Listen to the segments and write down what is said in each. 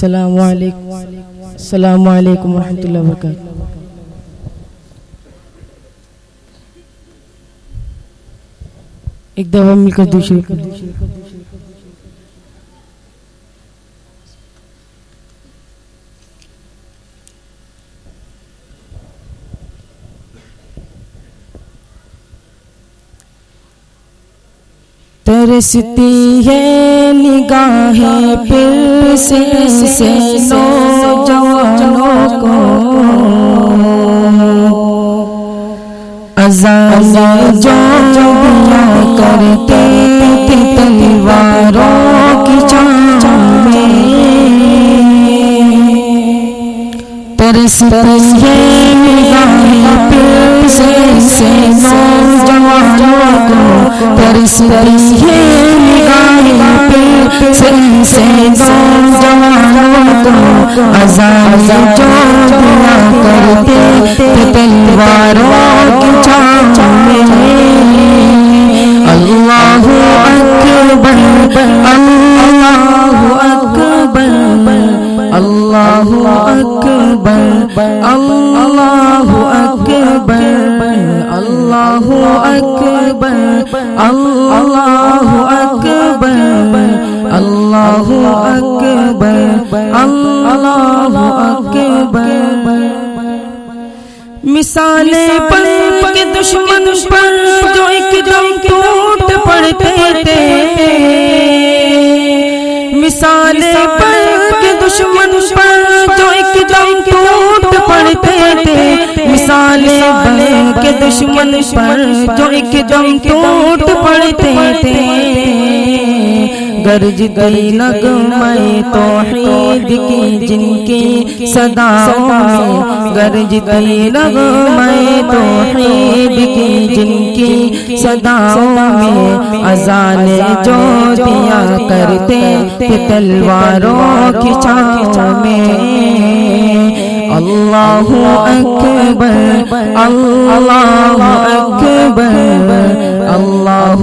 السلام علیکم السلام علیکم ورحمۃ اللہ وبرکاتہ. ایک دفعہ مل کر دوسری ترستی ہے نگاہیں پھر سے سے نوجوانوں کو۔ ازان جو دیا کرتے تھے تلواروں کی چاچ میں ترستی کو ترستی ہے نگاہیں پھر سے سے نوجوانوں کو ازان جو دیا کرتے تھے تلواروں کی چاچ میں اللہ اکبر اللہ اکبر اللہ اکبر اللہ اکبر، اللہ اکبر۔ مثالیں پل کے دشمن پر جو ایک دم ٹوٹ پڑتے تھے۔ مثالیں پل کے دشمن پر جو ایک دم ٹوٹ پڑتے تھے۔ مثالیں بل کے دشمن پر جو ایک دم ٹوٹ پڑتے تھے۔ گرج گئی نغمے توحید کی، جن کی صداؤں میں گرج گئی نغمے توحید کی، جن کی صداؤں میں اذان جو دیا کرتے تھے تلواروں کی چاچ میں۔ اللہ اکبر اللہ اکبر، اللہ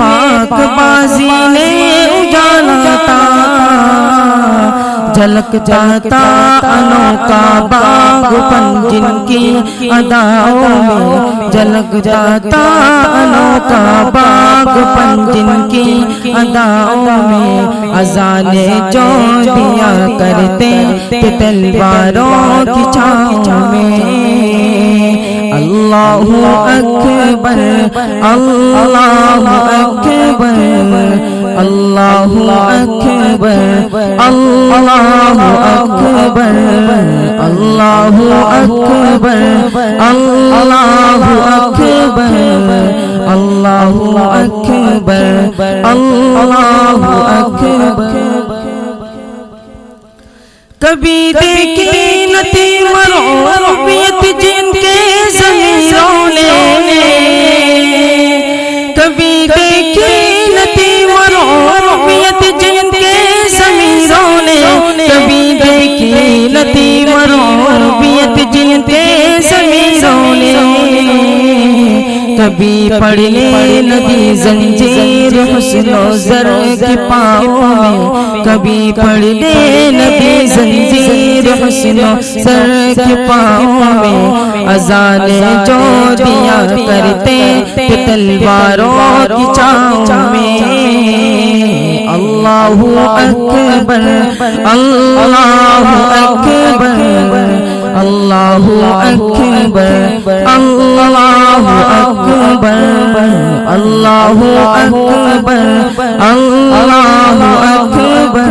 پاک بازی نے اجالا تھا جھلک جاتا انوکھا باغ پن جن کی اداؤں میں جھلک جاتا انوکھا باغ پن جن کی اداؤں میں ازانے جو دیا کرتے تلواروں کی چھاؤں میں اکبر، اللہ اکبر اللہ اکبر اللہ اکبر اللہ اکبر اللہ اکبر اللہ اکبر اللہ اکبر. کبھی دیکھی نتی مرحومیت جن کے کبھی پڑھنے ندی زنجیر، حسن و زر کی پاؤں میں۔ کبھی پڑھنے ندی زنجیر، حسن و زر کی پاؤں میں۔ اذان جو دیا کرتے کہ تلواروں کی چاؤں میں۔ اللہ اکبر اللہ اکبر اللہ اکبر۔ اللہ اکبر اللہ اکبر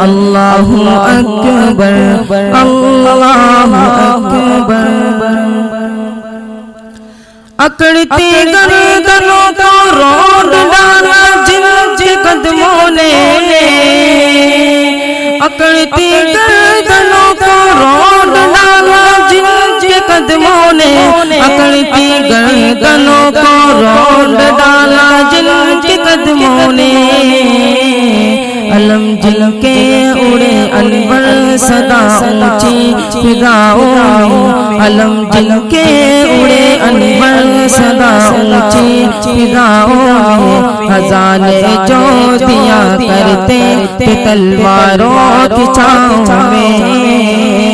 اللہ اکبر اللہ اکبر اکڑتی گردنوں کو روڈ ڈالا جن قدموں نے اکڑتی گردنوں قدموں نے اکڑتی گردنوں کو روڈ ڈالا جن کے قدموں نے علم جل کے اڑے انور صدا اونچی فضاؤں میں علم جل کے اڑے انور صدا اونچی فضاؤں میں ہزانے جو دیا کرتے تلواروں کی چھاؤں میں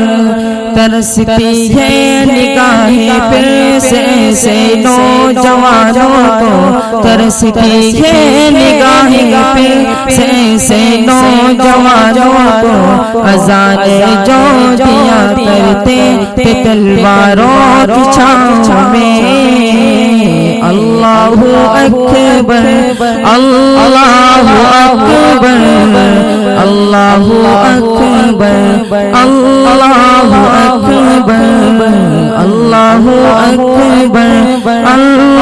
ترستی ہے نگاہیں پھر سے سے نوجوانوں کو ترستی ہے نگاہیں پھر سے سے نوجوانوں کو ازان جو دیا کرتے تھے تلواروں کی چھاؤں میں۔ اللہ اکبر اللہ اکبر اللہ اکبر اللہ اکبر اللہ اکبر اللہ